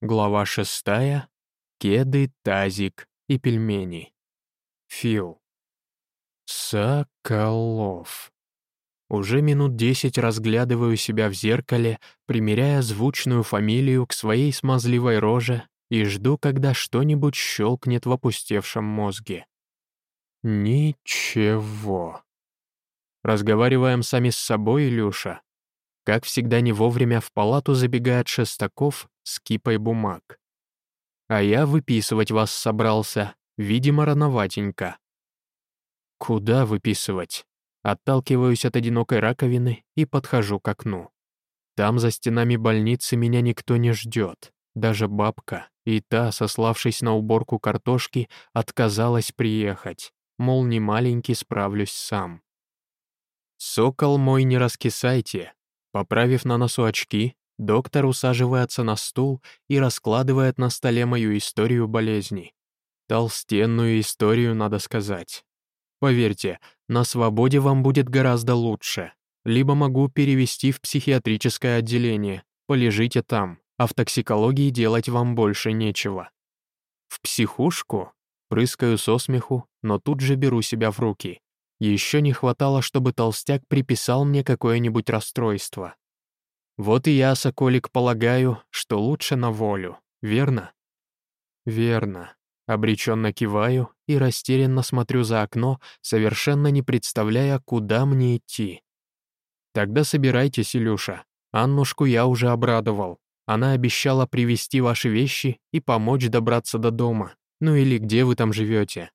Глава шестая. Кеды, тазик и пельмени. Фил. Соколов. Уже минут десять разглядываю себя в зеркале, примеряя звучную фамилию к своей смазливой роже и жду, когда что-нибудь щелкнет в опустевшем мозге. Ничего. Разговариваем сами с собой, Илюша. Как всегда не вовремя в палату забегает Шестаков с кипой бумаг. А я выписывать вас собрался, видимо, рановатенько. Куда выписывать? Отталкиваюсь от одинокой раковины и подхожу к окну. Там за стенами больницы меня никто не ждет. Даже бабка, и та, сославшись на уборку картошки, отказалась приехать. Мол, не маленький, справлюсь сам. «Сокол мой, не раскисайте!» Поправив на носу очки, доктор усаживается на стул и раскладывает на столе мою историю болезни. Толстенную историю, надо сказать. Поверьте, на свободе вам будет гораздо лучше. Либо могу перевести в психиатрическое отделение, полежите там, а в токсикологии делать вам больше нечего. В психушку? Прыскаю со смеху, но тут же беру себя в руки. Еще не хватало, чтобы толстяк приписал мне какое-нибудь расстройство. Вот и я, Соколик, полагаю, что лучше на волю, верно? Верно. Обреченно киваю и растерянно смотрю за окно, совершенно не представляя, куда мне идти. Тогда собирайтесь, Илюша. Аннушку я уже обрадовал. Она обещала привезти ваши вещи и помочь добраться до дома. Ну или где вы там живете.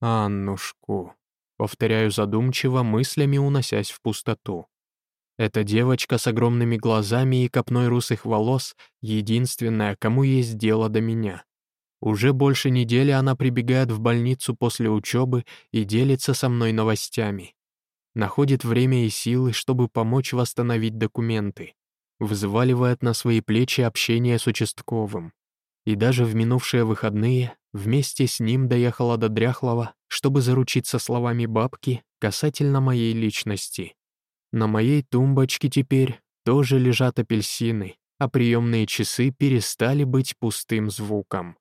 Аннушку. Повторяю задумчиво, мыслями уносясь в пустоту. Эта девочка с огромными глазами и копной русых волос — единственная, кому есть дело до меня. Уже больше недели она прибегает в больницу после учебы и делится со мной новостями. Находит время и силы, чтобы помочь восстановить документы. Взваливает на свои плечи общение с участковым. И даже в минувшие выходные вместе с ним доехала до Дряхлова, чтобы заручиться словами бабки касательно моей личности. На моей тумбочке теперь тоже лежат апельсины, а приемные часы перестали быть пустым звуком.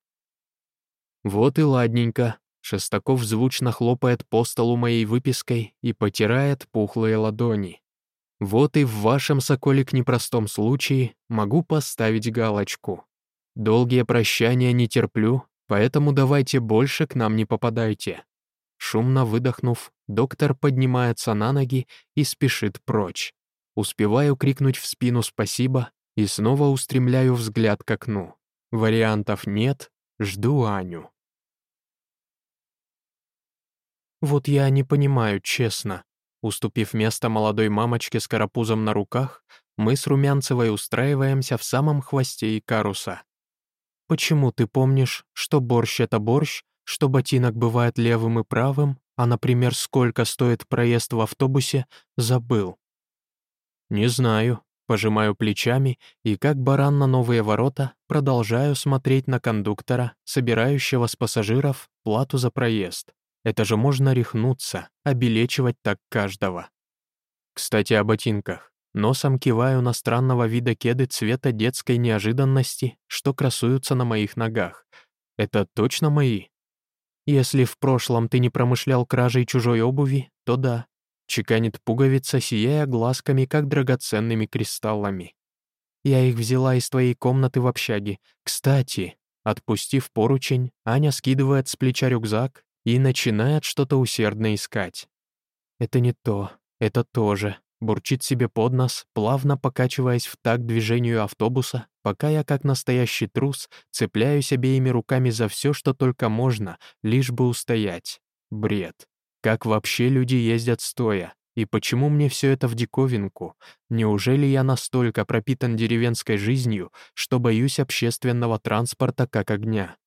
Вот и ладненько. Шестаков звучно хлопает по столу моей выпиской и потирает пухлые ладони. Вот и в вашем, Соколик, непростом случае могу поставить галочку. Долгие прощания не терплю, поэтому давайте больше к нам не попадайте. Шумно выдохнув, доктор поднимается на ноги и спешит прочь. Успеваю крикнуть в спину «спасибо» и снова устремляю взгляд к окну. Вариантов нет, Жду Аню. Вот я не понимаю, честно. Уступив место молодой мамочке с карапузом на руках, мы с Румянцевой устраиваемся в самом хвосте Икаруса. Почему ты помнишь, что борщ — это борщ, что ботинок бывает левым и правым, а, например, сколько стоит проезд в автобусе, забыл? Не знаю, Пожимаю плечами и, как баран на новые ворота, продолжаю смотреть на кондуктора, собирающего с пассажиров плату за проезд. Это же можно рехнуться, обелечивать так каждого. Кстати, о ботинках. Носом киваю на странного вида кеды цвета детской неожиданности, что красуются на моих ногах. Это точно мои? Если в прошлом ты не промышлял кражей чужой обуви, то да, Чеканит пуговица, сияя глазками, как драгоценными кристаллами. «Я их взяла из твоей комнаты в общаге. Кстати...» Отпустив поручень, Аня скидывает с плеча рюкзак и начинает что-то усердно искать. «Это не то, это тоже», бурчит себе под нос, плавно покачиваясь в такт движению автобуса, пока я, как настоящий трус, цепляюсь обеими руками за все, что только можно, лишь бы устоять. Бред. Как вообще люди ездят стоя? И почему мне все это в диковинку? Неужели я настолько пропитан деревенской жизнью, что боюсь общественного транспорта как огня?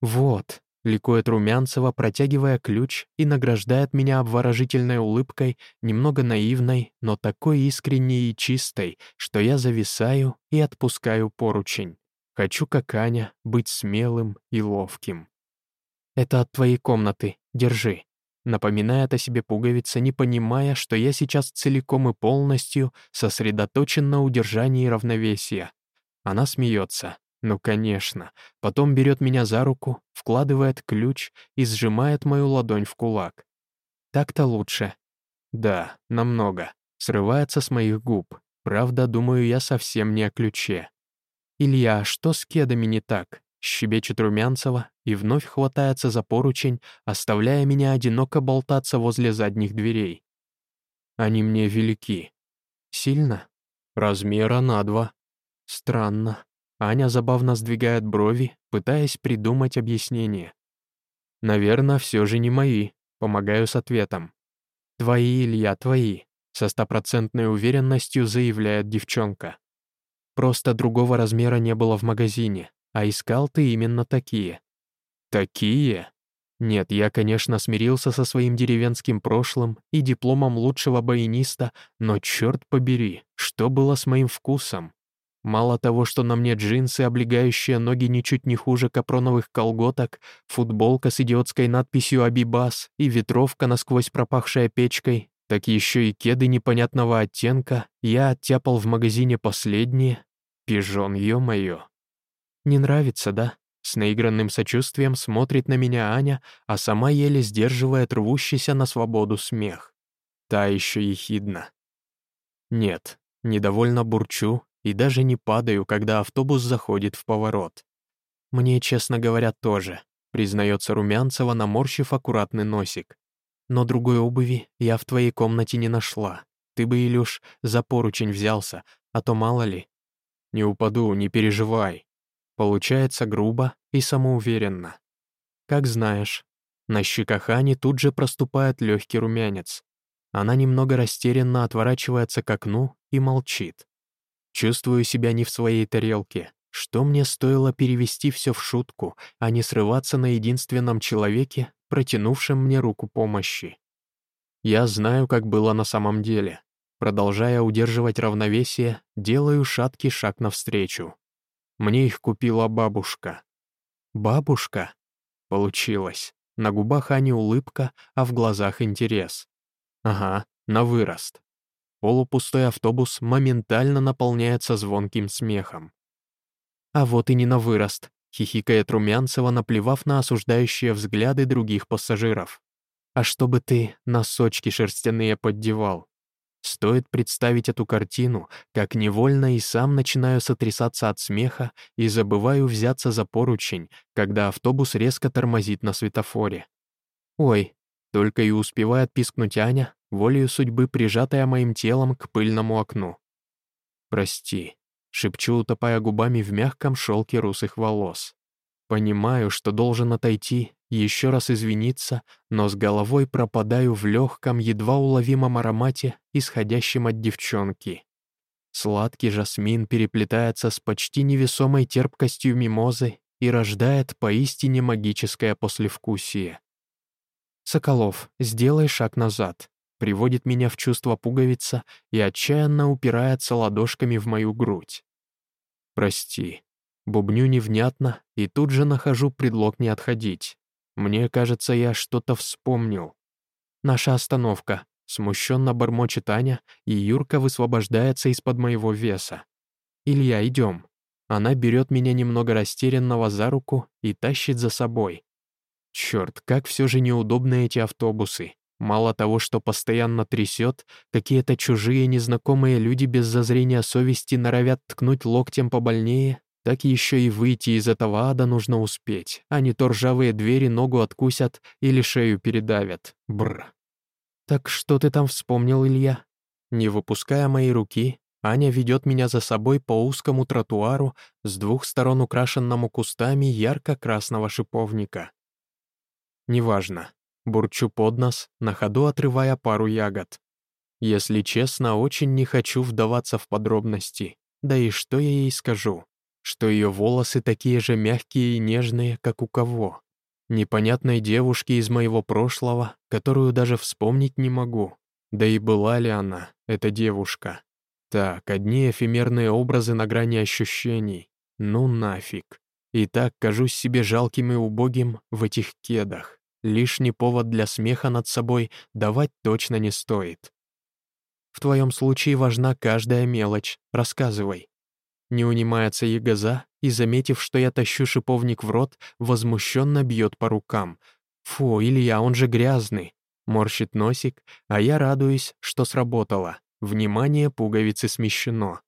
Вот, ликует Румянцева, протягивая ключ и награждает меня обворожительной улыбкой, немного наивной, но такой искренней и чистой, что я зависаю и отпускаю поручень. Хочу, как Аня, быть смелым и ловким. «Это от твоей комнаты, держи», Напоминает о себе пуговица, не понимая, что я сейчас целиком и полностью сосредоточен на удержании равновесия. Она смеется. Ну, конечно. Потом берет меня за руку, вкладывает ключ и сжимает мою ладонь в кулак. Так-то лучше. Да, намного. Срывается с моих губ. Правда, думаю я совсем не о ключе. «Илья, что с кедами не так?» Щебечет Румянцева и вновь хватается за поручень, оставляя меня одиноко болтаться возле задних дверей. Они мне велики. Сильно? Размера на два. Странно. Аня забавно сдвигает брови, пытаясь придумать объяснение. Наверное, все же не мои. Помогаю с ответом. Твои, Илья, твои. Со стопроцентной уверенностью заявляет девчонка. Просто другого размера не было в магазине, а искал ты именно такие. Такие? Нет, я, конечно, смирился со своим деревенским прошлым и дипломом лучшего баяниста, но черт побери, что было с моим вкусом? Мало того, что на мне джинсы, облегающие ноги ничуть не хуже капроновых колготок, футболка с идиотской надписью «Абибас» и ветровка, насквозь пропахшая печкой, так еще и кеды непонятного оттенка, я оттяпал в магазине последние. Пижон, ё-моё. Не нравится, да? С наигранным сочувствием смотрит на меня Аня, а сама еле сдерживает рвущийся на свободу смех. Та еще ехидна. Нет, недовольно бурчу и даже не падаю, когда автобус заходит в поворот. Мне, честно говоря, тоже, признается Румянцева, наморщив аккуратный носик. Но другой обуви я в твоей комнате не нашла. Ты бы, Илюш, за поручень взялся, а то мало ли. Не упаду, не переживай, Получается грубо и самоуверенно. Как знаешь. На щеках Ани тут же проступает легкий румянец. Она немного растерянно отворачивается к окну и молчит. Чувствую себя не в своей тарелке. Что мне стоило перевести все в шутку, а не срываться на единственном человеке, протянувшем мне руку помощи? Я знаю, как было на самом деле. Продолжая удерживать равновесие, делаю шаткий шаг навстречу. Мне их купила бабушка. Бабушка? Получилось. На губах Ани улыбка, а в глазах интерес. Ага, на вырост. Полупустой автобус моментально наполняется звонким смехом. А вот и не на вырост, хихикает Румянцева, наплевав на осуждающие взгляды других пассажиров. А чтобы ты носочки шерстяные поддевал. Стоит представить эту картину, как невольно и сам начинаю сотрясаться от смеха и забываю взяться за поручень, когда автобус резко тормозит на светофоре. «Ой!» — только и успевает пискнуть Аня, волею судьбы прижатая моим телом к пыльному окну. «Прости», — шепчу, утопая губами в мягком шелке русых волос. Понимаю, что должен отойти, еще раз извиниться, но с головой пропадаю в легком, едва уловимом аромате, исходящем от девчонки. Сладкий жасмин переплетается с почти невесомой терпкостью мимозы и рождает поистине магическое послевкусие. «Соколов, сделай шаг назад», приводит меня в чувство пуговица и отчаянно упирается ладошками в мою грудь. «Прости», Бубню невнятно и тут же нахожу предлог не отходить. Мне кажется, я что-то вспомнил. Наша остановка. Смущенно бормочет Аня, и Юрка высвобождается из-под моего веса. «Илья, идем». Она берет меня немного растерянного за руку и тащит за собой. Черт, как все же неудобны эти автобусы. Мало того, что постоянно трясет, какие-то чужие незнакомые люди без зазрения совести норовят ткнуть локтем побольнее, так еще и выйти из этого ада нужно успеть, а не то ржавые двери ногу откусят или шею передавят. Бр. «Так что ты там вспомнил, Илья?» Не выпуская моей руки, Аня ведет меня за собой по узкому тротуару с двух сторон украшенному кустами ярко-красного шиповника. «Неважно», — бурчу под нос, на ходу отрывая пару ягод. Если честно, очень не хочу вдаваться в подробности, да и что я ей скажу что ее волосы такие же мягкие и нежные, как у кого. Непонятной девушки из моего прошлого, которую даже вспомнить не могу. Да и была ли она, эта девушка? Так, одни эфемерные образы на грани ощущений. Ну нафиг. И так кажусь себе жалким и убогим в этих кедах. Лишний повод для смеха над собой давать точно не стоит. В твоем случае важна каждая мелочь, рассказывай. Не унимается ягоза и, заметив, что я тащу шиповник в рот, возмущенно бьет по рукам. «Фу, Илья, он же грязный!» Морщит носик, а я радуюсь, что сработало. Внимание, пуговицы смещено.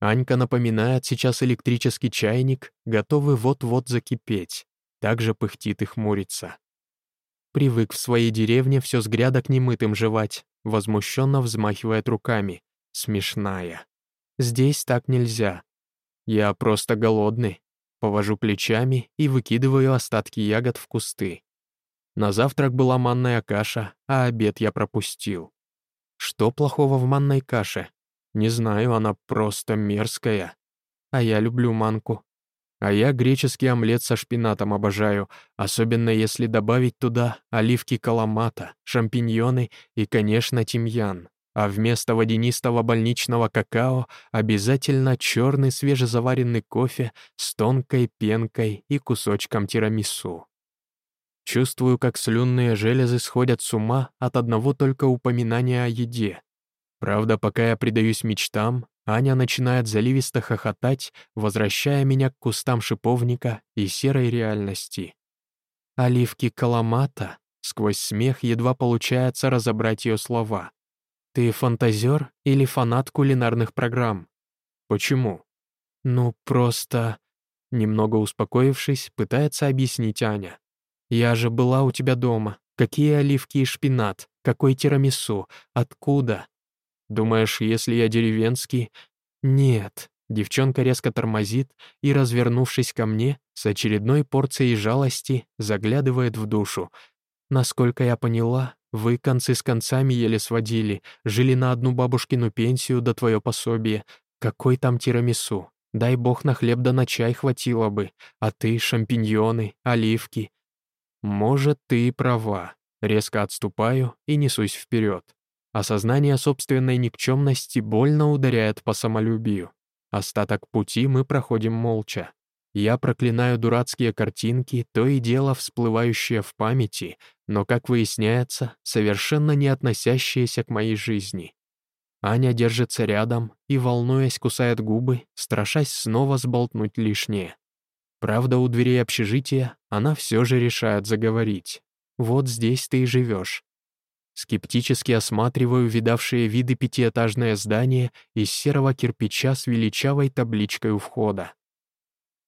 Анька напоминает сейчас электрический чайник, готовый вот-вот закипеть. Также пыхтит и хмурится. Привык в своей деревне все с грядок немытым жевать, возмущенно взмахивает руками. Смешная. Здесь так нельзя. Я просто голодный. Повожу плечами и выкидываю остатки ягод в кусты. На завтрак была манная каша, а обед я пропустил. Что плохого в манной каше? Не знаю, она просто мерзкая. А я люблю манку. А я греческий омлет со шпинатом обожаю, особенно если добавить туда оливки каламата, шампиньоны и, конечно, тимьян. А вместо водянистого больничного какао обязательно черный свежезаваренный кофе с тонкой пенкой и кусочком тирамису. Чувствую, как слюнные железы сходят с ума от одного только упоминания о еде. Правда, пока я предаюсь мечтам, Аня начинает заливисто хохотать, возвращая меня к кустам шиповника и серой реальности. «Оливки Каламата?» Сквозь смех едва получается разобрать ее слова. «Ты фантазер или фанат кулинарных программ?» «Почему?» «Ну, просто...» Немного успокоившись, пытается объяснить Аня. «Я же была у тебя дома. Какие оливки и шпинат? Какой тирамису? Откуда? Думаешь, если я деревенский? Нет. Девчонка резко тормозит и, развернувшись ко мне, с очередной порцией жалости заглядывает в душу. Насколько я поняла, вы концы с концами еле сводили, жили на одну бабушкину пенсию до твое пособие. Какой там тирамису? Дай бог на хлеб да на чай хватило бы, а ты — шампиньоны, оливки. Может, ты и права. Резко отступаю и несусь вперед. Осознание собственной никчемности больно ударяет по самолюбию. Остаток пути мы проходим молча. Я проклинаю дурацкие картинки, то и дело всплывающие в памяти, но, как выясняется, совершенно не относящиеся к моей жизни. Аня держится рядом и, волнуясь, кусает губы, страшась снова сболтнуть лишнее. Правда, у дверей общежития она все же решает заговорить. «Вот здесь ты и живешь. Скептически осматриваю видавшие виды пятиэтажное здание из серого кирпича с величавой табличкой у входа.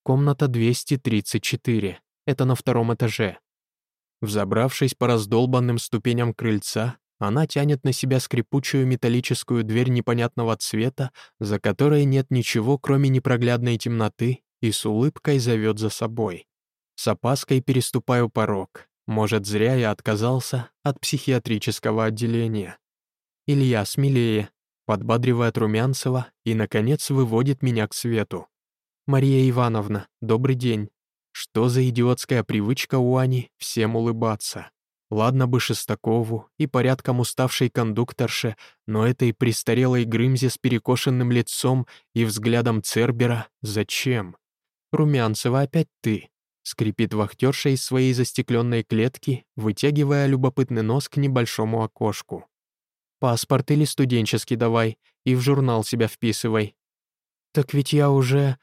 Комната 234. Это на втором этаже. Взобравшись по раздолбанным ступеням крыльца, она тянет на себя скрипучую металлическую дверь непонятного цвета, за которой нет ничего, кроме непроглядной темноты, и с улыбкой зовет за собой. С опаской переступаю порог. Может, зря я отказался от психиатрического отделения. Илья смелее, подбадривает Румянцева и, наконец, выводит меня к свету. «Мария Ивановна, добрый день. Что за идиотская привычка у Ани всем улыбаться? Ладно бы Шестакову и порядком уставшей кондукторше, но этой престарелой Грымзе с перекошенным лицом и взглядом Цербера зачем? Румянцева опять ты. Скрипит вахтерша из своей застекленной клетки, вытягивая любопытный нос к небольшому окошку. «Паспорт или студенческий давай, и в журнал себя вписывай». «Так ведь я уже...»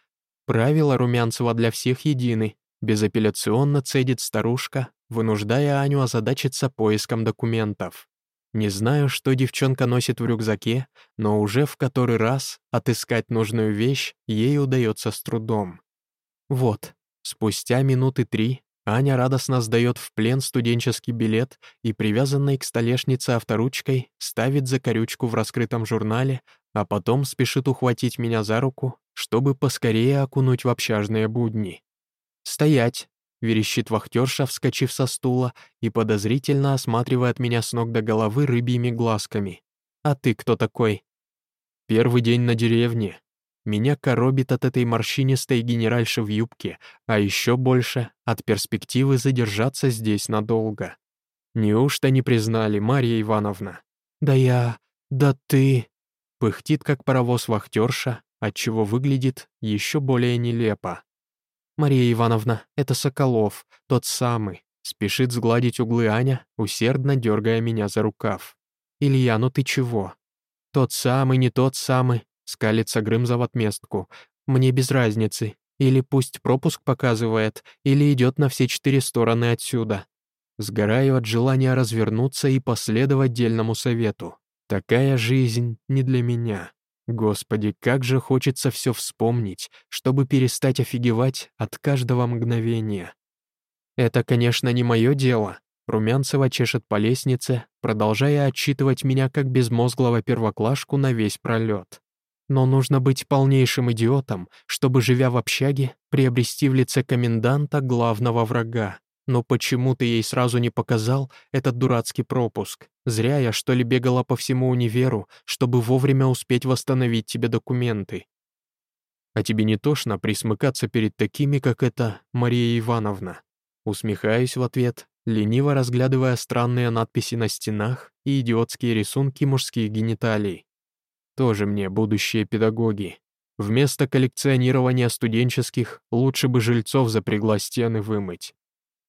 Правила Румянцева для всех едины. Безапелляционно цедит старушка, вынуждая Аню озадачиться поиском документов. Не знаю, что девчонка носит в рюкзаке, но уже в который раз отыскать нужную вещь ей удается с трудом. Вот, Спустя минуты три Аня радостно сдает в плен студенческий билет и, привязанной к столешнице авторучкой, ставит закорючку в раскрытом журнале, а потом спешит ухватить меня за руку, чтобы поскорее окунуть в общажные будни. «Стоять!» — верещит вахтерша, вскочив со стула и подозрительно осматривает меня с ног до головы рыбьими глазками. «А ты кто такой?» «Первый день на деревне», меня коробит от этой морщинистой генеральши в юбке, а еще больше от перспективы задержаться здесь надолго. Неужто не признали, Марья Ивановна? Да я... да ты... Пыхтит, как паровоз вахтерша, отчего выглядит еще более нелепо. «Мария Ивановна, это Соколов, тот самый», спешит сгладить углы Аня, усердно дергая меня за рукав. «Илья, ну ты чего?» «Тот самый, не тот самый, Скалится Грымза в отместку. Мне без разницы. Или пусть пропуск показывает, или идет на все четыре стороны отсюда. Сгораю от желания развернуться и последовать дельному совету. Такая жизнь не для меня. Господи, как же хочется все вспомнить, чтобы перестать офигевать от каждого мгновения. Это, конечно, не мое дело. Румянцева чешет по лестнице, продолжая отчитывать меня как безмозглого первоклашку на весь пролет. Но нужно быть полнейшим идиотом, чтобы, живя в общаге, приобрести в лице коменданта главного врага. Но почему ты ей сразу не показал этот дурацкий пропуск? Зря я, что ли, бегала по всему универу, чтобы вовремя успеть восстановить тебе документы. А тебе не тошно присмыкаться перед такими, как эта Мария Ивановна? Усмехаюсь в ответ, лениво разглядывая странные надписи на стенах и идиотские рисунки мужских гениталий. Тоже мне будущие педагоги. Вместо коллекционирования студенческих лучше бы жильцов запрягла стены вымыть.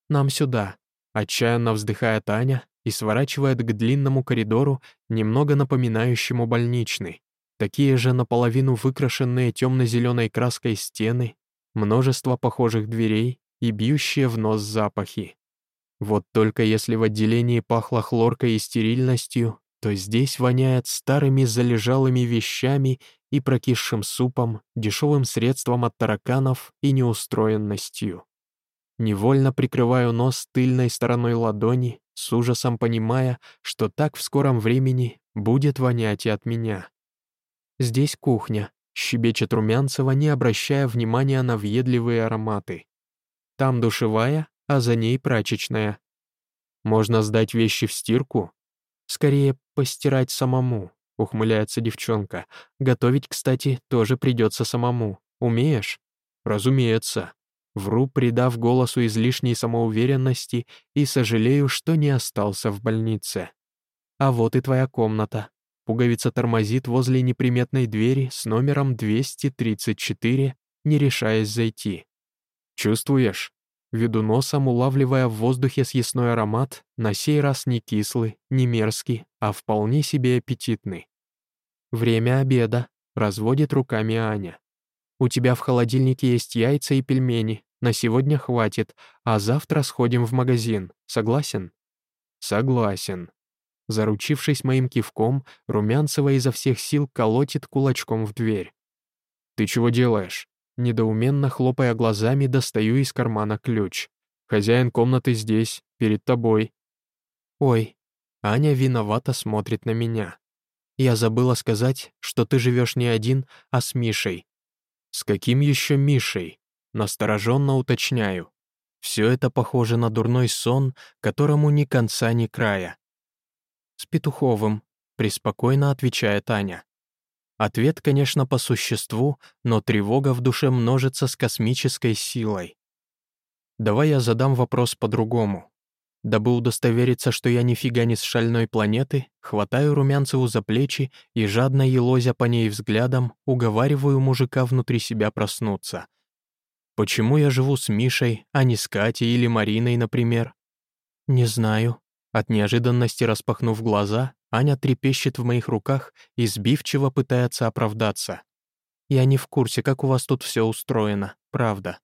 «Нам сюда», — отчаянно вздыхает Аня и сворачивает к длинному коридору, немного напоминающему больничный. Такие же наполовину выкрашенные темно-зеленой краской стены, множество похожих дверей и бьющие в нос запахи. Вот только если в отделении пахло хлоркой и стерильностью, то здесь воняет старыми залежалыми вещами и прокисшим супом, дешевым средством от тараканов и неустроенностью. Невольно прикрываю нос тыльной стороной ладони, с ужасом понимая, что так в скором времени будет вонять и от меня. «Здесь кухня», — щебечет Румянцева, не обращая внимания на въедливые ароматы. «Там душевая, а за ней прачечная. Можно сдать вещи в стирку? Скорее, постирать самому», — ухмыляется девчонка. «Готовить, кстати, тоже придется самому. Умеешь?» «Разумеется», Вру, придав голосу излишней самоуверенности и сожалею, что не остался в больнице. А вот и твоя комната. Пуговица тормозит возле неприметной двери с номером 234, не решаясь зайти. Чувствуешь? Веду носом, улавливая в воздухе съестной аромат, на сей раз не кислый, не мерзкий, а вполне себе аппетитный. Время обеда, разводит руками Аня. У тебя в холодильнике есть яйца и пельмени. На сегодня хватит, а завтра сходим в магазин. Согласен?» «Согласен». Заручившись моим кивком, Румянцева изо всех сил колотит кулачком в дверь. «Ты чего делаешь?» Недоуменно хлопая глазами, достаю из кармана ключ. «Хозяин комнаты здесь, перед тобой». «Ой». Аня виновато смотрит на меня. «Я забыла сказать, что ты живешь не один, а с Мишей. С каким еще Мишей? Настороженно уточняю. Все это похоже на дурной сон, которому ни конца, ни края. С Петуховым, преспокойно отвечает Аня. Ответ, конечно, по существу, но тревога в душе множится с космической силой. Давай я задам вопрос по-другому. Дабы удостовериться, что я нифига не с шальной планеты, хватаю Румянцеву за плечи и, жадно елозя по ней взглядом, уговариваю мужика внутри себя проснуться. Почему я живу с Мишей, а не с Катей или Мариной, например? Не знаю. От неожиданности распахнув глаза, Аня трепещет в моих руках и сбивчиво пытается оправдаться. Я не в курсе, как у вас тут все устроено, правда.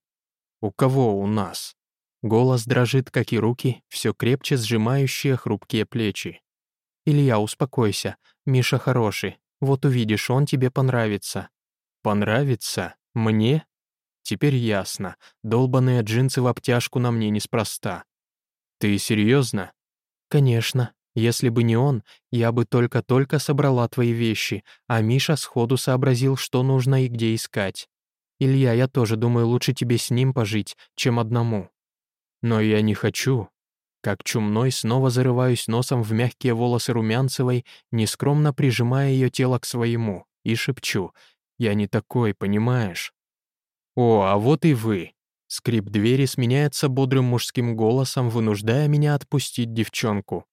У кого у нас? Голос дрожит, как и руки, все крепче сжимающие хрупкие плечи. «Илья, успокойся. Миша хороший. Вот увидишь, он тебе понравится». «Понравится? Мне?» Теперь ясно. Долбаные джинсы в обтяжку на мне неспроста. «Ты серьезно? «Конечно. Если бы не он, я бы только-только собрала твои вещи, а Миша сходу сообразил, что нужно и где искать. Илья, я тоже думаю, лучше тебе с ним пожить, чем одному». Но я не хочу. Как чумной снова зарываюсь носом в мягкие волосы Румянцевой, нескромно прижимая ее тело к своему, и шепчу «Я не такой, понимаешь?» «О, а вот и вы!» Скрип двери сменяется бодрым мужским голосом, вынуждая меня отпустить девчонку.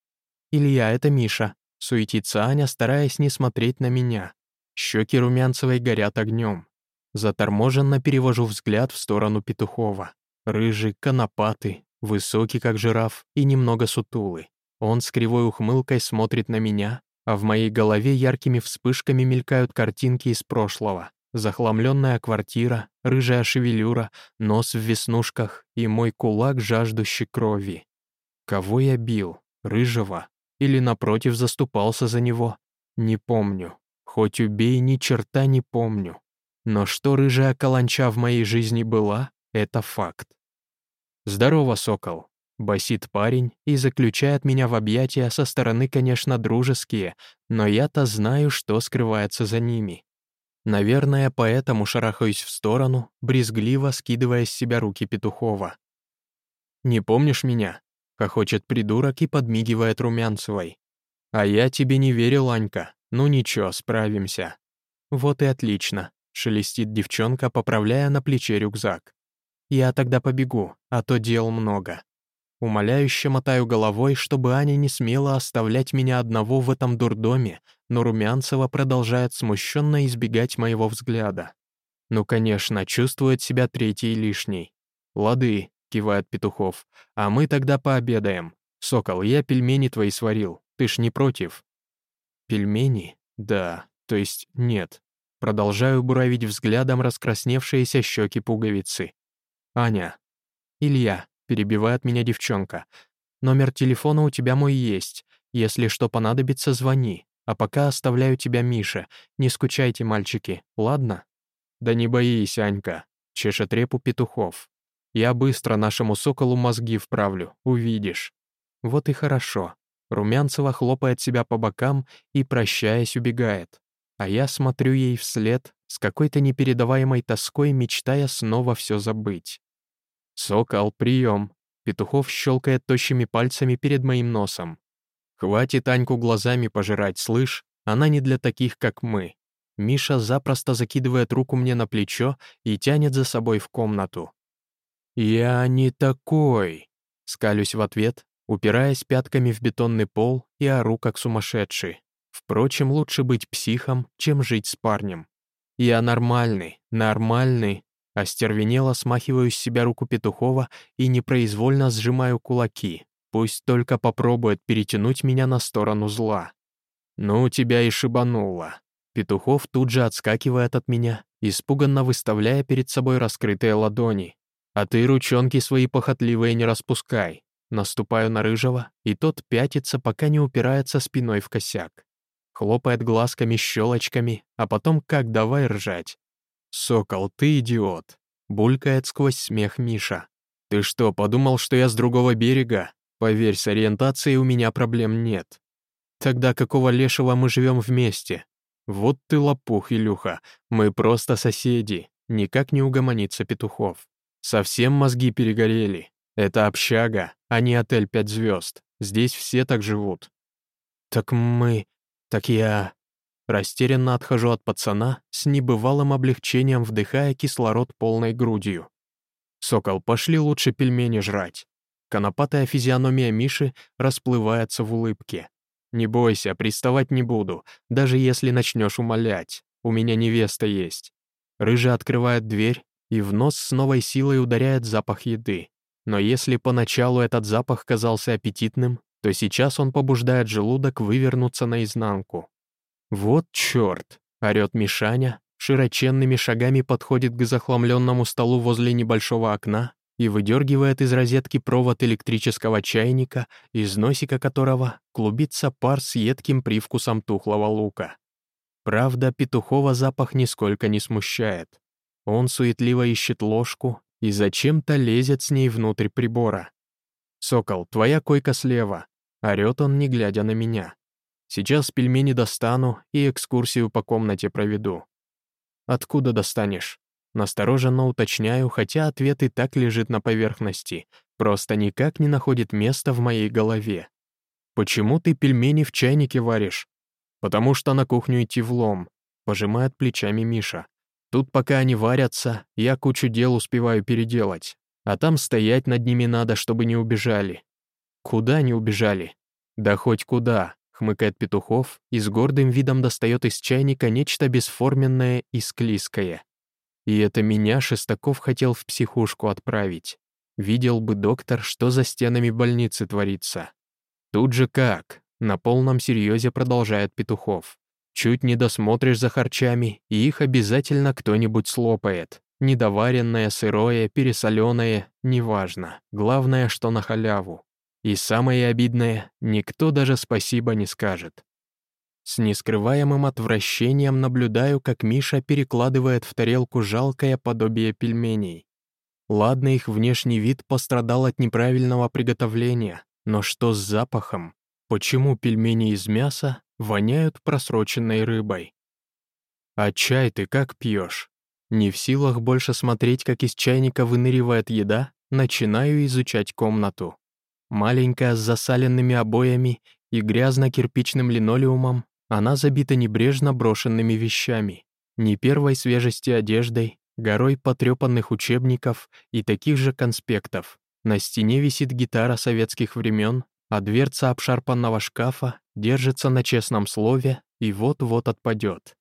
«Илья, это Миша», — суетится Аня, стараясь не смотреть на меня. Щеки Румянцевой горят огнем. Заторможенно перевожу взгляд в сторону Петухова. Рыжий, конопатый, высокий, как жираф, и немного сутулый. Он с кривой ухмылкой смотрит на меня, а в моей голове яркими вспышками мелькают картинки из прошлого. захламленная квартира, рыжая шевелюра, нос в веснушках и мой кулак, жаждущий крови. Кого я бил? Рыжего? Или, напротив, заступался за него? Не помню. Хоть убей, ни черта не помню. Но что рыжая каланча в моей жизни была, это факт. «Здорово, сокол», — басит парень и заключает меня в объятия со стороны, конечно, дружеские, но я-то знаю, что скрывается за ними. Наверное, поэтому шарахаюсь в сторону, брезгливо скидывая с себя руки Петухова. «Не помнишь меня?» — хохочет придурок и подмигивает Румянцевой. «А я тебе не верил, Анька. Ну ничего, справимся». «Вот и отлично», — шелестит девчонка, поправляя на плече рюкзак. «Я тогда побегу, а то дел много». Умоляюще мотаю головой, чтобы Аня не смела оставлять меня одного в этом дурдоме, но Румянцева продолжает смущенно избегать моего взгляда. Ну, конечно, чувствует себя третьей лишней. «Лады», — кивает Петухов, — «а мы тогда пообедаем. Сокол, я пельмени твои сварил, ты ж не против?» «Пельмени? Да, то есть нет». Продолжаю буравить взглядом раскрасневшиеся щеки пуговицы. «Аня». «Илья», перебивает меня девчонка. «Номер телефона у тебя мой есть. Если что понадобится, звони. А пока оставляю тебя Миша. Не скучайте, мальчики, ладно?» «Да не боись, Анька», — чешет репу петухов. «Я быстро нашему соколу мозги вправлю, увидишь». «Вот и хорошо». Румянцева хлопает себя по бокам и, прощаясь, убегает. А я смотрю ей вслед, с какой-то непередаваемой тоской мечтая снова все забыть. «Сокол, прием!» Петухов щелкает тощими пальцами перед моим носом. «Хватит Аньку глазами пожирать, слышь? Она не для таких, как мы». Миша запросто закидывает руку мне на плечо и тянет за собой в комнату. «Я не такой!» Скалюсь в ответ, упираясь пятками в бетонный пол и ору как сумасшедший. Впрочем, лучше быть психом, чем жить с парнем. Я нормальный, нормальный, Остервенело смахиваю с себя руку Петухова и непроизвольно сжимаю кулаки. Пусть только попробует перетянуть меня на сторону зла. «Ну, тебя и шибануло». Петухов тут же отскакивает от меня, испуганно выставляя перед собой раскрытые ладони. «А ты ручонки свои похотливые не распускай». Наступаю на Рыжего, и тот пятится, пока не упирается спиной в косяк. Хлопает глазками-щелочками, а потом как давай ржать. «Сокол, ты идиот!» — булькает сквозь смех Миша. «Ты что, подумал, что я с другого берега? Поверь, с ориентацией у меня проблем нет. Тогда какого лешего мы живем вместе? Вот ты лопух, Илюха, мы просто соседи, никак не угомонится Петухов. Совсем мозги перегорели. Это общага, а не отель пять звезд. Здесь все так живут». «Так мы... Так я...» Растерянно отхожу от пацана, с небывалым облегчением вдыхая кислород полной грудью. «Сокол, пошли лучше пельмени жрать». Конопатая физиономия Миши расплывается в улыбке. «Не бойся, приставать не буду, даже если начнешь умолять. У меня невеста есть». Рыжий открывает дверь, и в нос с новой силой ударяет запах еды. Но если поначалу этот запах казался аппетитным, то сейчас он побуждает желудок вывернуться наизнанку. «Вот черт!» — орёт Мишаня, широченными шагами подходит к захламленному столу возле небольшого окна и выдергивает из розетки провод электрического чайника, из носика которого клубится пар с едким привкусом тухлого лука. Правда, Петухова запах нисколько не смущает. Он суетливо ищет ложку и зачем-то лезет с ней внутрь прибора. «Сокол, твоя койка слева», — орёт он, не глядя на меня. Сейчас пельмени достану и экскурсию по комнате проведу. Откуда достанешь? Настороженно уточняю, хотя ответ и так лежит на поверхности, просто никак не находит места в моей голове. «Почему ты пельмени в чайнике варишь?» «Потому что на кухню идти влом», — пожимает плечами Миша. «Тут пока они варятся, я кучу дел успеваю переделать, а там стоять над ними надо, чтобы не убежали». «Куда не убежали?» «Да хоть куда, хмыкает Петухов и с гордым видом достает из чайника нечто бесформенное и склизкое. И это меня Шестаков хотел в психушку отправить. Видел бы доктор, что за стенами больницы творится. Тут же как, на полном серьезе продолжает Петухов. Чуть не досмотришь за харчами, и их обязательно кто-нибудь слопает. Недоваренное, сырое, пересоленое, неважно. Главное, что на халяву. И самое обидное, никто даже спасибо не скажет. С нескрываемым отвращением наблюдаю, как Миша перекладывает в тарелку жалкое подобие пельменей. Ладно, их внешний вид пострадал от неправильного приготовления, но что с запахом? Почему пельмени из мяса воняют просроченной рыбой? А чай ты как пьешь? Не в силах больше смотреть, как из чайника выныривает еда, начинаю изучать комнату. Маленькая с засаленными обоями и грязно-кирпичным линолеумом, она забита небрежно брошенными вещами, не первой свежести одеждой, горой потрепанных учебников и таких же конспектов. На стене висит гитара советских времен, а дверца обшарпанного шкафа держится на честном слове и вот-вот отпадет.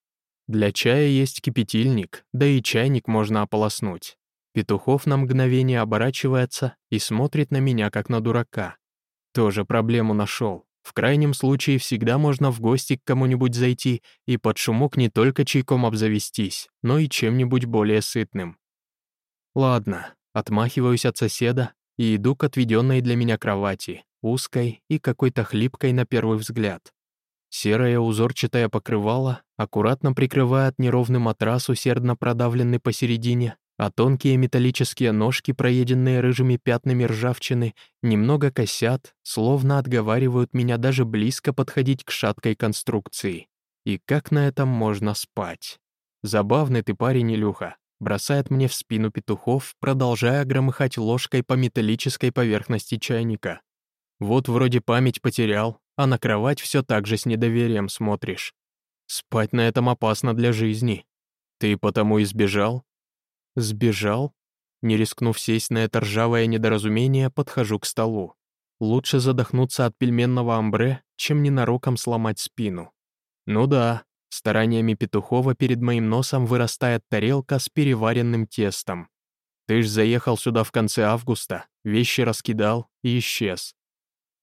Для чая есть кипятильник, да и чайник можно ополоснуть. Петухов на мгновение оборачивается и смотрит на меня, как на дурака. Тоже проблему нашел. В крайнем случае всегда можно в гости к кому-нибудь зайти и под шумок не только чайком обзавестись, но и чем-нибудь более сытным. Ладно, отмахиваюсь от соседа и иду к отведенной для меня кровати, узкой и какой-то хлипкой на первый взгляд. Серое узорчатое покрывало аккуратно прикрывает неровный матрас, усердно продавленный посередине, а тонкие металлические ножки, проеденные рыжими пятнами ржавчины, немного косят, словно отговаривают меня даже близко подходить к шаткой конструкции. И как на этом можно спать? Забавный ты парень, Илюха, бросает мне в спину петухов, продолжая громыхать ложкой по металлической поверхности чайника. Вот вроде память потерял, а на кровать все так же с недоверием смотришь. Спать на этом опасно для жизни. Ты потому и сбежал? Сбежал? Не рискнув сесть на это ржавое недоразумение, подхожу к столу. Лучше задохнуться от пельменного амбре, чем ненароком сломать спину. Ну да, стараниями Петухова перед моим носом вырастает тарелка с переваренным тестом. Ты ж заехал сюда в конце августа, вещи раскидал и исчез.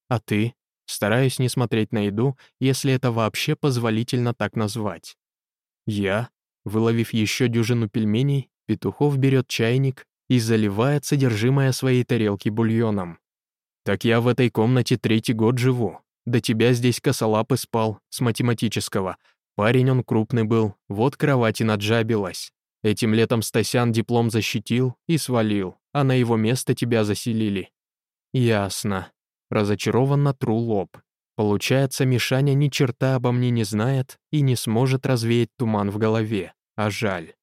А ты? Стараюсь не смотреть на еду, если это вообще позволительно так назвать. Я, выловив еще дюжину пельменей, Петухов берет чайник и заливает содержимое своей тарелки бульоном. «Так я в этой комнате третий год живу. До тебя здесь косолапый спал, с математического. Парень он крупный был, вот кровать и наджабилась. Этим летом Стасян диплом защитил и свалил, а на его место тебя заселили». «Ясно», Разочарованно тру лоб. Получается, Мишаня ни черта обо мне не знает и не сможет развеять туман в голове. А жаль.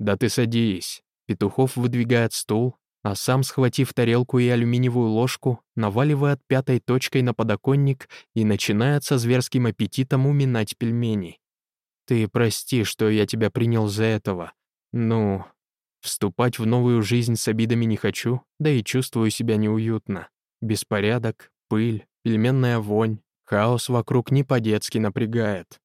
«Да ты садись». Петухов выдвигает стул, а сам, схватив тарелку и алюминиевую ложку, наваливает пятой точкой на подоконник и начинает со зверским аппетитом уминать пельмени. «Ты прости, что я тебя принял за этого. Ну, вступать в новую жизнь с обидами не хочу, да и чувствую себя неуютно. Беспорядок, пыль, пельменная вонь, хаос вокруг не по-детски напрягает.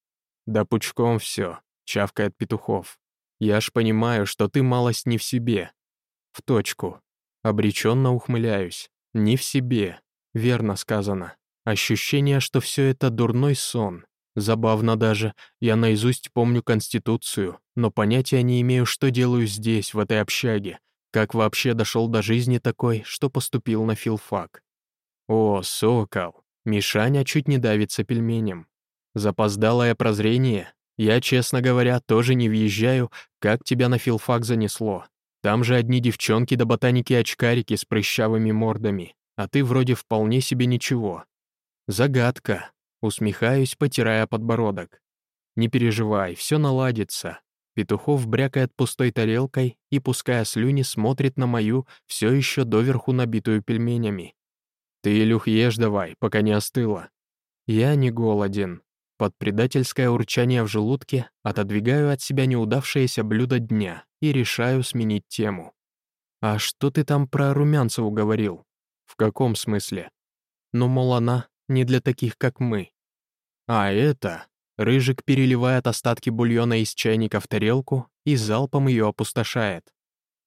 Да пучком все, чавкает Петухов. Я ж понимаю, что ты малость не в себе. В точку. Обреченно ухмыляюсь. Не в себе. Верно сказано. Ощущение, что все это дурной сон. Забавно даже, я наизусть помню Конституцию, но понятия не имею, что делаю здесь, в этой общаге, как вообще дошел до жизни такой, что поступил на филфак? О, сокол! Мишаня чуть не давится пельменем. Запоздалое прозрение. Я, честно говоря, тоже не въезжаю, как тебя на филфак занесло. Там же одни девчонки да ботаники-очкарики с прыщавыми мордами, а ты вроде вполне себе ничего. Загадка. Усмехаюсь, потирая подбородок. Не переживай, все наладится. Петухов брякает пустой тарелкой и, пуская слюни, смотрит на мою, все еще доверху набитую пельменями. «Ты, Илюх, ешь давай, пока не остыло». Я не голоден. Под предательское урчание в желудке отодвигаю от себя неудавшееся блюдо дня и решаю сменить тему. «А что ты там про Румянцеву говорил?» «В каком смысле?» «Ну, мол, она не для таких, как мы». «А это...» Рыжик переливает остатки бульона из чайника в тарелку и залпом ее опустошает.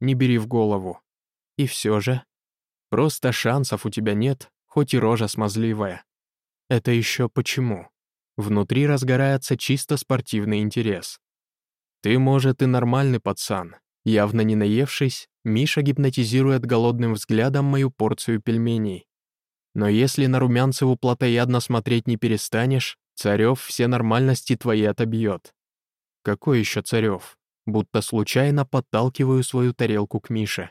Не бери в голову. И все же. Просто шансов у тебя нет, хоть и рожа смазливая. Это еще почему? Внутри разгорается чисто спортивный интерес. Ты, может, и нормальный пацан. Явно не наевшись, Миша гипнотизирует голодным взглядом мою порцию пельменей. Но если на Румянцеву плотоядно смотреть не перестанешь, Царев все нормальности твои отобьет. Какой еще Царев? Будто случайно подталкиваю свою тарелку к Мише.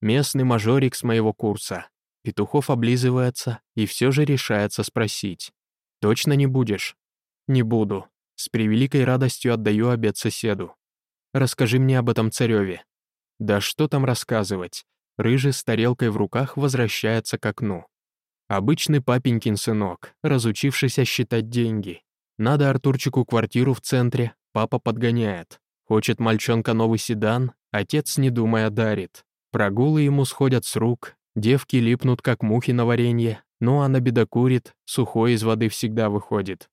Местный мажорик с моего курса. Петухов облизывается и все же решается спросить. «Точно не будешь?» «Не буду. С превеликой радостью отдаю обед соседу. Расскажи мне об этом цареве». Да что там рассказывать. Рыжий с тарелкой в руках возвращается к окну. Обычный папенькин сынок, разучившийся считать деньги. Надо Артурчику квартиру в центре, папа подгоняет. Хочет мальчонка новый седан, отец, не думая, дарит. Прогулы ему сходят с рук, девки липнут, как мухи на варенье, ну а набедокурит, сухой из воды всегда выходит.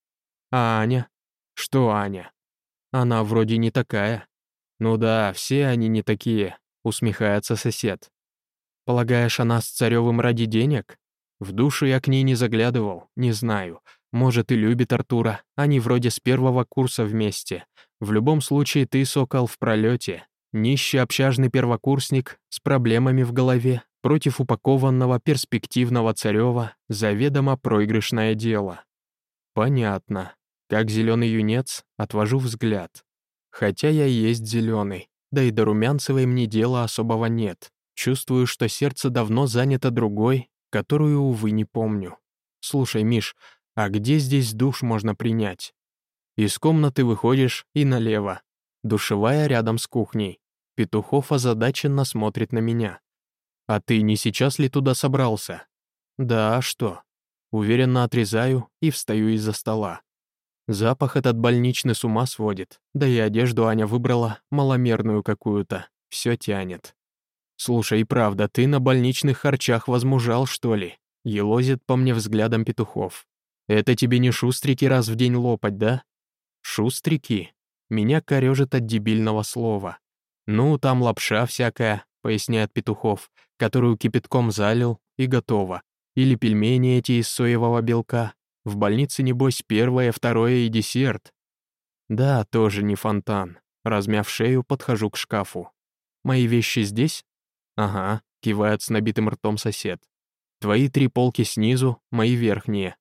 А Аня? Что Аня? Она вроде не такая. Ну да, все они не такие, усмехается сосед. Полагаешь, она с Царевым ради денег? В душу я к ней не заглядывал, не знаю. Может, и любит Артура, они вроде с первого курса вместе. В любом случае, ты, сокол, в пролете. Нищий общажный первокурсник с проблемами в голове против упакованного перспективного царева заведомо проигрышное дело. Понятно. Как зеленый юнец, отвожу взгляд. Хотя я и есть зеленый, да и до Румянцевой мне дела особого нет. Чувствую, что сердце давно занято другой, которую, увы, не помню. Слушай, Миш, а где здесь душ можно принять? Из комнаты выходишь и налево. Душевая рядом с кухней. Петухов озадаченно смотрит на меня. «А ты не сейчас ли туда собрался?» «Да, а что?» Уверенно отрезаю и встаю из-за стола. Запах этот больничный с ума сводит, да и одежду Аня выбрала маломерную какую-то, все тянет. «Слушай, правда, ты на больничных харчах возмужал, что ли?» Елозит по мне взглядом петухов. «Это тебе не шустрики раз в день лопать, да?» «Шустрики?» Меня корежит от дебильного слова. «Ну, там лапша всякая», — поясняет Петухов, которую кипятком залил, и готово. Или пельмени эти из соевого белка. В больнице, небось, первое, второе и десерт. Да, тоже не фонтан. Размяв шею, подхожу к шкафу. «Мои вещи здесь?» «Ага», — кивает с набитым ртом сосед. «Твои три полки снизу, мои верхние».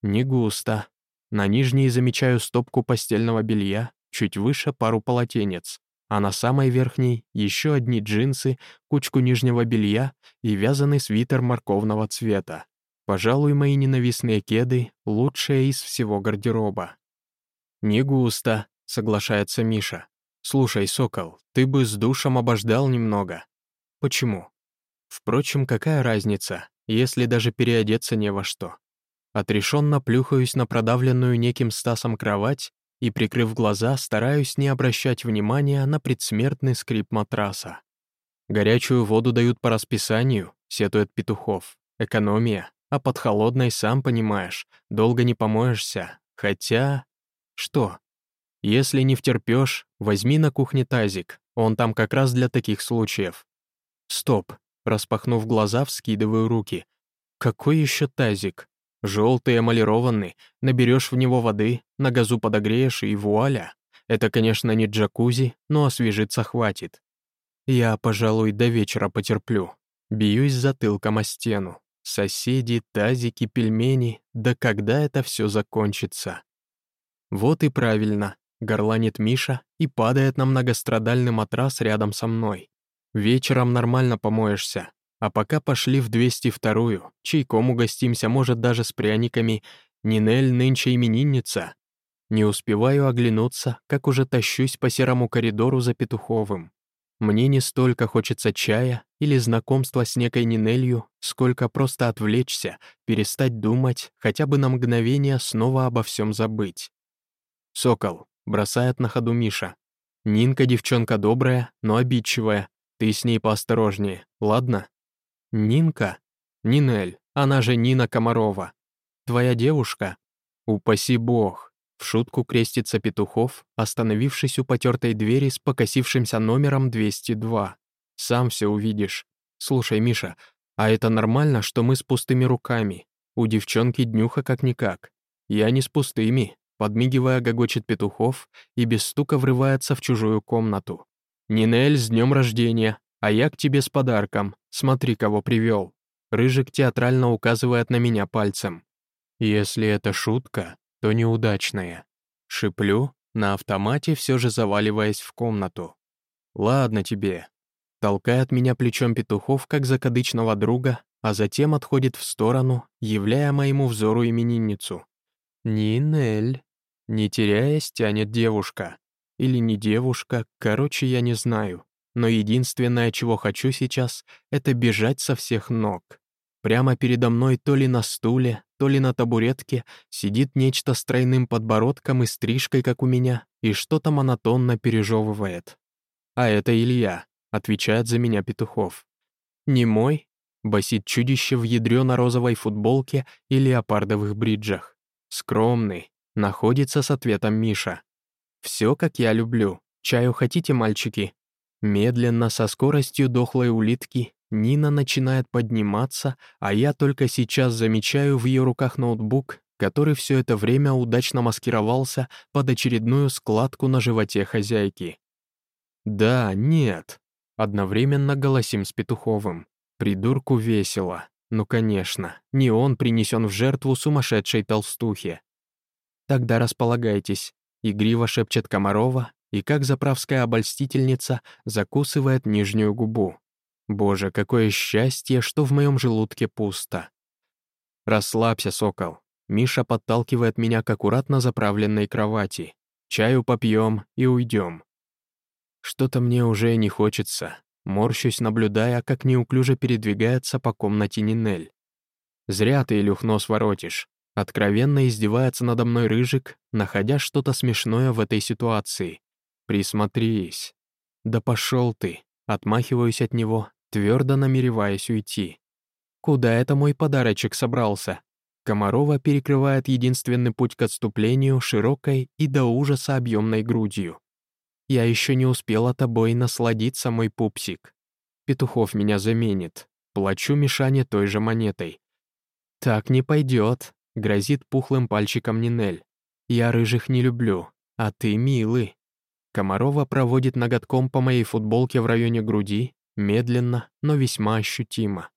«Не густо. На нижней замечаю стопку постельного белья, чуть выше пару полотенец, а на самой верхней еще одни джинсы, кучку нижнего белья и вязаный свитер морковного цвета. Пожалуй, мои ненавистные кеды — лучшие из всего гардероба. «Не густо», — соглашается Миша. «Слушай, сокол, ты бы с душем обождал немного». «Почему?» «Впрочем, какая разница, если даже переодеться не во что?» Отрешенно плюхаюсь на продавленную неким Стасом кровать и, прикрыв глаза, стараюсь не обращать внимания на предсмертный скрип матраса. Горячую воду дают по расписанию, сетует Петухов. Экономия, а под холодной, сам понимаешь, долго не помоешься. Хотя... Что? Если не втерпёшь, возьми на кухне тазик, он там как раз для таких случаев. Стоп, распахнув глаза, вскидываю руки. Какой еще тазик? Желтый, эмалированный, наберешь в него воды, на газу подогреешь и вуаля. Это, конечно, не джакузи, но освежиться хватит. Я, пожалуй, до вечера потерплю. Бьюсь затылком о стену. Соседи, тазики, пельмени. Да когда это все закончится? Вот и правильно. Горланит Миша и падает на многострадальный матрас рядом со мной. Вечером нормально помоешься, а пока пошли в 202-ю, чайком угостимся, может, даже с пряниками. Нинель нынче именинница. Не успеваю оглянуться, как уже тащусь по серому коридору за Петуховым. Мне не столько хочется чая или знакомства с некой Нинелью, сколько просто отвлечься, перестать думать, хотя бы на мгновение снова обо всем забыть. «Сокол», — бросает на ходу Миша. «Нинка девчонка добрая, но обидчивая. Ты с ней поосторожнее, ладно?» Нинка? Нинель, она же Нина Комарова. Твоя девушка? Упаси бог. В шутку крестится Петухов, остановившись у потертой двери с покосившимся номером 202. Сам все увидишь. Слушай, Миша, а это нормально, что мы с пустыми руками? У девчонки днюха как-никак. Я не с пустыми, подмигивая гогочет петухов и без стука врывается в чужую комнату. «Нинель, с днем рождения, а я к тебе с подарком, смотри, кого привел. Рыжик театрально указывает на меня пальцем. Если это шутка, то неудачная. Шиплю, на автомате все же заваливаясь в комнату. «Ладно тебе». Толкает меня плечом петухов, как закадычного друга, а затем отходит в сторону, являя моему взору именинницу. «Нинель». Не теряясь, тянет девушка. Или не девушка, короче, я не знаю. Но единственное, чего хочу сейчас, это бежать со всех ног. Прямо передо мной то ли на стуле, то ли на табуретке сидит нечто с тройным подбородком и стрижкой, как у меня, и что-то монотонно пережевывает. «А это Илья», — отвечает за меня Петухов. «Не мой?» — басит чудище в ядрёно-розовой футболке и леопардовых бриджах. «Скромный», — находится с ответом Миша. «Все, как я люблю. Чаю хотите, мальчики?» Медленно, со скоростью дохлой улитки, Нина начинает подниматься, а я только сейчас замечаю в ее руках ноутбук, который все это время удачно маскировался под очередную складку на животе хозяйки. «Да, нет», — одновременно голосим с Петуховым. Придурку весело. Ну, конечно, не он принесен в жертву сумасшедшей толстухе. «Тогда располагайтесь», — игриво шепчет Комарова, и как заправская обольстительница закусывает нижнюю губу. Боже, какое счастье, что в моем желудке пусто. Расслабься, сокол. Миша подталкивает меня к аккуратно заправленной кровати. Чаю попьем и уйдем. Что-то мне уже не хочется. Морщусь, наблюдая, как неуклюже передвигается по комнате Нинель. «Зря ты, Илюх, нос воротишь». Откровенно издевается надо мной Рыжик, находя что-то смешное в этой ситуации. «Присмотрись». «Да пошел ты!» Отмахиваюсь от него, твердо намереваясь уйти. Куда это мой подарочек собрался? Комарова перекрывает единственный путь к отступлению широкой и до ужаса объемной грудью. Я еще не успела тобой насладиться, мой пупсик. Петухов меня заменит. Плачу Мишане той же монетой. «Так не пойдет», — грозит пухлым пальчиком Нинель. «Я рыжих не люблю, а ты милый». Комарова проводит ноготком по моей футболке в районе груди, медленно, но весьма ощутимо.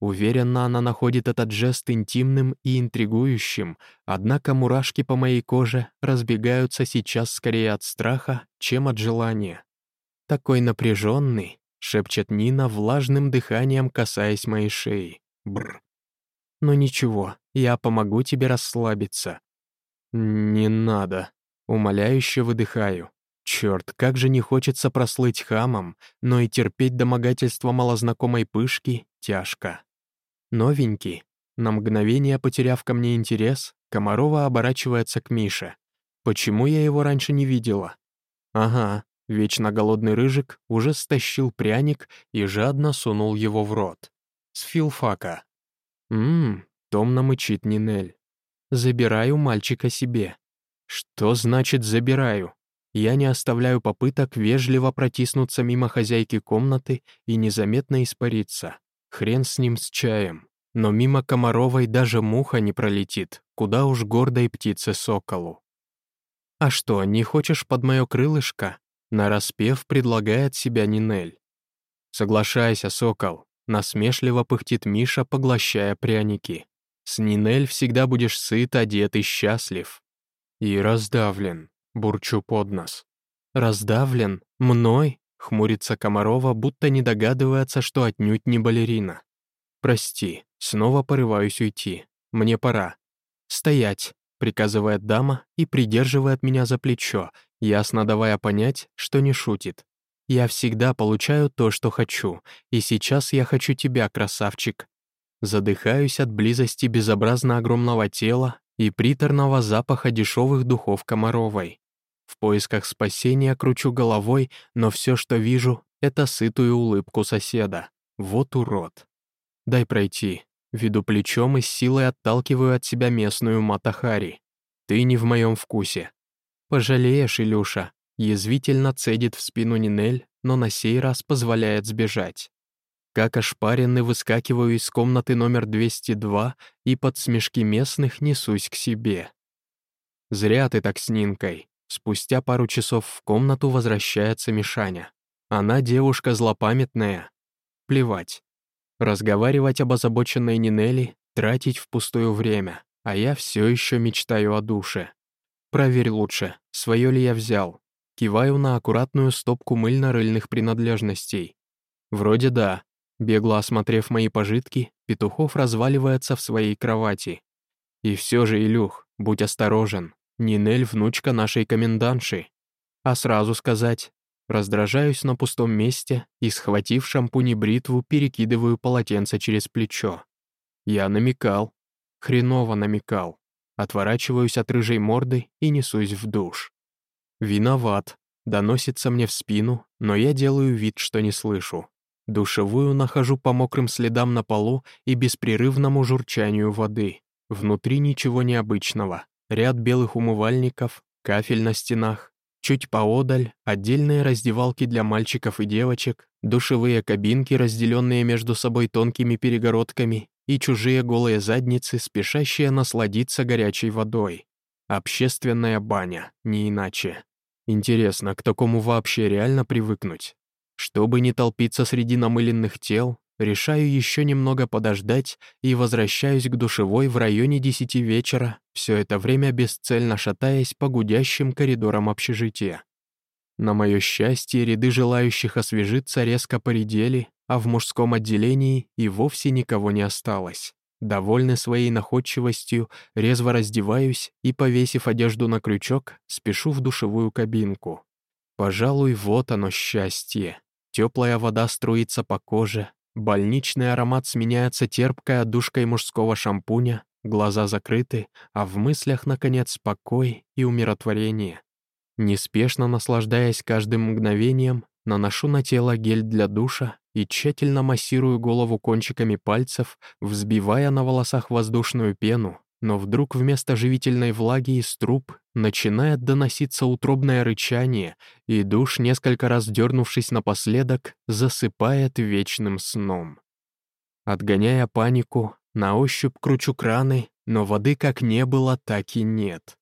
Уверенно она находит этот жест интимным и интригующим, однако мурашки по моей коже разбегаются сейчас скорее от страха, чем от желания. «Такой напряженный», — шепчет Нина влажным дыханием, касаясь моей шеи. Бр. «Ну ничего, я помогу тебе расслабиться». «Не надо», — умоляюще выдыхаю. Черт, как же не хочется прослыть хамом, но и терпеть домогательство малознакомой пышки тяжко. Новенький. На мгновение потеряв ко мне интерес, Комарова оборачивается к Мише. Почему я его раньше не видела? Ага, вечно голодный рыжик уже стащил пряник и жадно сунул его в рот. С филфака. Ммм, томно мычит Нинель. Забираю мальчика себе. Что значит «забираю»? Я не оставляю попыток вежливо протиснуться мимо хозяйки комнаты и незаметно испариться. Хрен с ним с чаем. Но мимо Комаровой даже муха не пролетит, куда уж гордой птице соколу. «А что, не хочешь под мое крылышко?» Нараспев предлагает себя Нинель. «Соглашайся, сокол», насмешливо пыхтит Миша, поглощая пряники. «С Нинель всегда будешь сыт, одет и счастлив». И раздавлен. Бурчу под нос. «Раздавлен? Мной?» — хмурится Комарова, будто не догадывается, что отнюдь не балерина. «Прости, снова порываюсь уйти. Мне пора». «Стоять!» — приказывает дама и придерживает меня за плечо, ясно давая понять, что не шутит. «Я всегда получаю то, что хочу, и сейчас я хочу тебя, красавчик». Задыхаюсь от близости безобразно огромного тела и приторного запаха дешевых духов Комаровой. В поисках спасения кручу головой, но все, что вижу, это сытую улыбку соседа. Вот урод. Дай пройти. Веду плечом и с силой отталкиваю от себя местную Матахари. Ты не в моем вкусе. Пожалеешь, Илюша. Язвительно цедит в спину Нинель, но на сей раз позволяет сбежать. Как ошпаренный выскакиваю из комнаты номер 202 и под смешки местных несусь к себе. Зря ты так с Нинкой. Спустя пару часов в комнату возвращается Мишаня. Она девушка злопамятная. Плевать. Разговаривать об озабоченной Нинели, тратить впустую время, а я все еще мечтаю о душе. Проверь лучше, свое ли я взял. Киваю на аккуратную стопку мыльно-рыльных принадлежностей. Вроде да. Бегло осмотрев мои пожитки, Петухов разваливается в своей кровати. И все же, Илюх, будь осторожен. Нинель — внучка нашей комендантши. А сразу сказать, раздражаюсь на пустом месте и, схватив шампунь и бритву, перекидываю полотенце через плечо. Я намекал. Хреново намекал. Отворачиваюсь от рыжей морды и несусь в душ. «Виноват», доносится мне в спину, но я делаю вид, что не слышу. Душевую нахожу по мокрым следам на полу и беспрерывному журчанию воды. Внутри ничего необычного ряд белых умывальников, кафель на стенах, чуть поодаль отдельные раздевалки для мальчиков и девочек, душевые кабинки, разделенные между собой тонкими перегородками, и чужие голые задницы, спешащие насладиться горячей водой. Общественная баня, не иначе. Интересно, к такому вообще реально привыкнуть? Чтобы не толпиться среди намыленных тел, Решаю еще немного подождать и возвращаюсь к душевой в районе десяти вечера, все это время бесцельно шатаясь по гудящим коридорам общежития. На мое счастье, ряды желающих освежиться резко поредели, а в мужском отделении и вовсе никого не осталось. Довольный своей находчивостью, резво раздеваюсь и, повесив одежду на крючок, спешу в душевую кабинку. Пожалуй, вот оно счастье. Теплая вода струится по коже, Больничный аромат сменяется терпкой одушкой мужского шампуня, глаза закрыты, а в мыслях, наконец, покой и умиротворение. Неспешно наслаждаясь каждым мгновением, наношу на тело гель для душа и тщательно массирую голову кончиками пальцев, взбивая на волосах воздушную пену, но вдруг вместо живительной влаги из труб начинает доноситься утробное рычание, и душ, несколько раз дернувшись напоследок, засыпает вечным сном. Отгоняя панику, на ощупь кручу краны, но воды как не было, так и нет.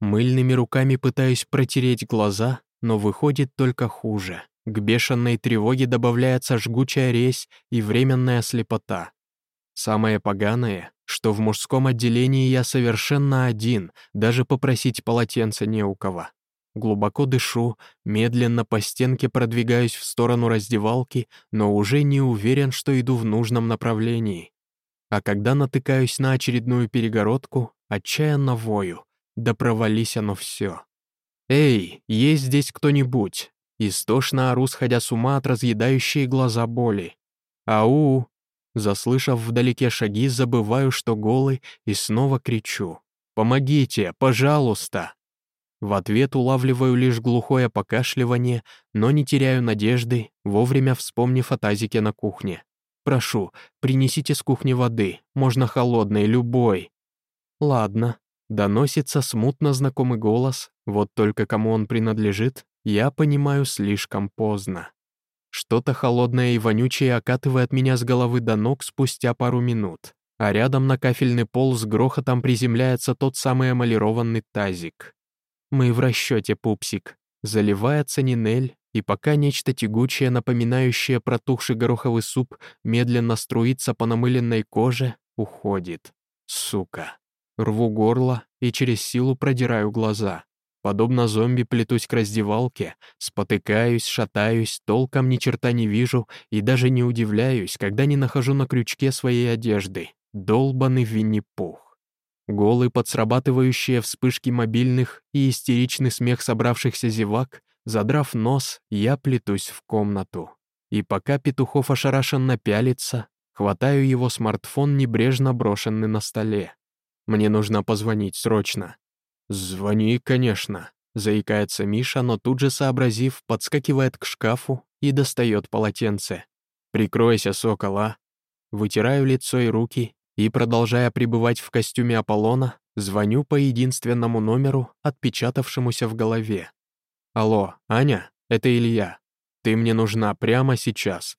Мыльными руками пытаюсь протереть глаза, но выходит только хуже. К бешеной тревоге добавляется жгучая резь и временная слепота. Самое поганое, что в мужском отделении я совершенно один, даже попросить полотенца не у кого. Глубоко дышу, медленно по стенке продвигаюсь в сторону раздевалки, но уже не уверен, что иду в нужном направлении. А когда натыкаюсь на очередную перегородку, отчаянно вою. Да провались оно все. «Эй, есть здесь кто-нибудь?» Истошно ору, сходя с ума от разъедающей глаза боли. «Ау!» Заслышав вдалеке шаги, забываю, что голый, и снова кричу. «Помогите, пожалуйста!» В ответ улавливаю лишь глухое покашливание, но не теряю надежды, вовремя вспомнив о тазике на кухне. «Прошу, принесите с кухни воды, можно холодной, любой». «Ладно», — доносится смутно знакомый голос, вот только кому он принадлежит, я понимаю слишком поздно. Что-то холодное и вонючее окатывает меня с головы до ног спустя пару минут, а рядом на кафельный пол с грохотом приземляется тот самый эмалированный тазик. Мы в расчете, пупсик. Заливается Нинель, и пока нечто тягучее, напоминающее протухший гороховый суп, медленно струится по намыленной коже, уходит. Сука. Рву горло и через силу продираю глаза. Подобно зомби плетусь к раздевалке, спотыкаюсь, шатаюсь, толком ни черта не вижу и даже не удивляюсь, когда не нахожу на крючке своей одежды. Долбанный Винни-Пух. Голый под срабатывающие вспышки мобильных и истеричный смех собравшихся зевак, задрав нос, я плетусь в комнату. И пока Петухов ошарашенно пялится, хватаю его смартфон, небрежно брошенный на столе. Мне нужно позвонить срочно. «Звони, конечно», — заикается Миша, но тут же, сообразив, подскакивает к шкафу и достает полотенце. «Прикройся, сокол, а!» Вытираю лицо и руки и, продолжая пребывать в костюме Аполлона, звоню по единственному номеру, отпечатавшемуся в голове. «Алло, Аня, это Илья. Ты мне нужна прямо сейчас.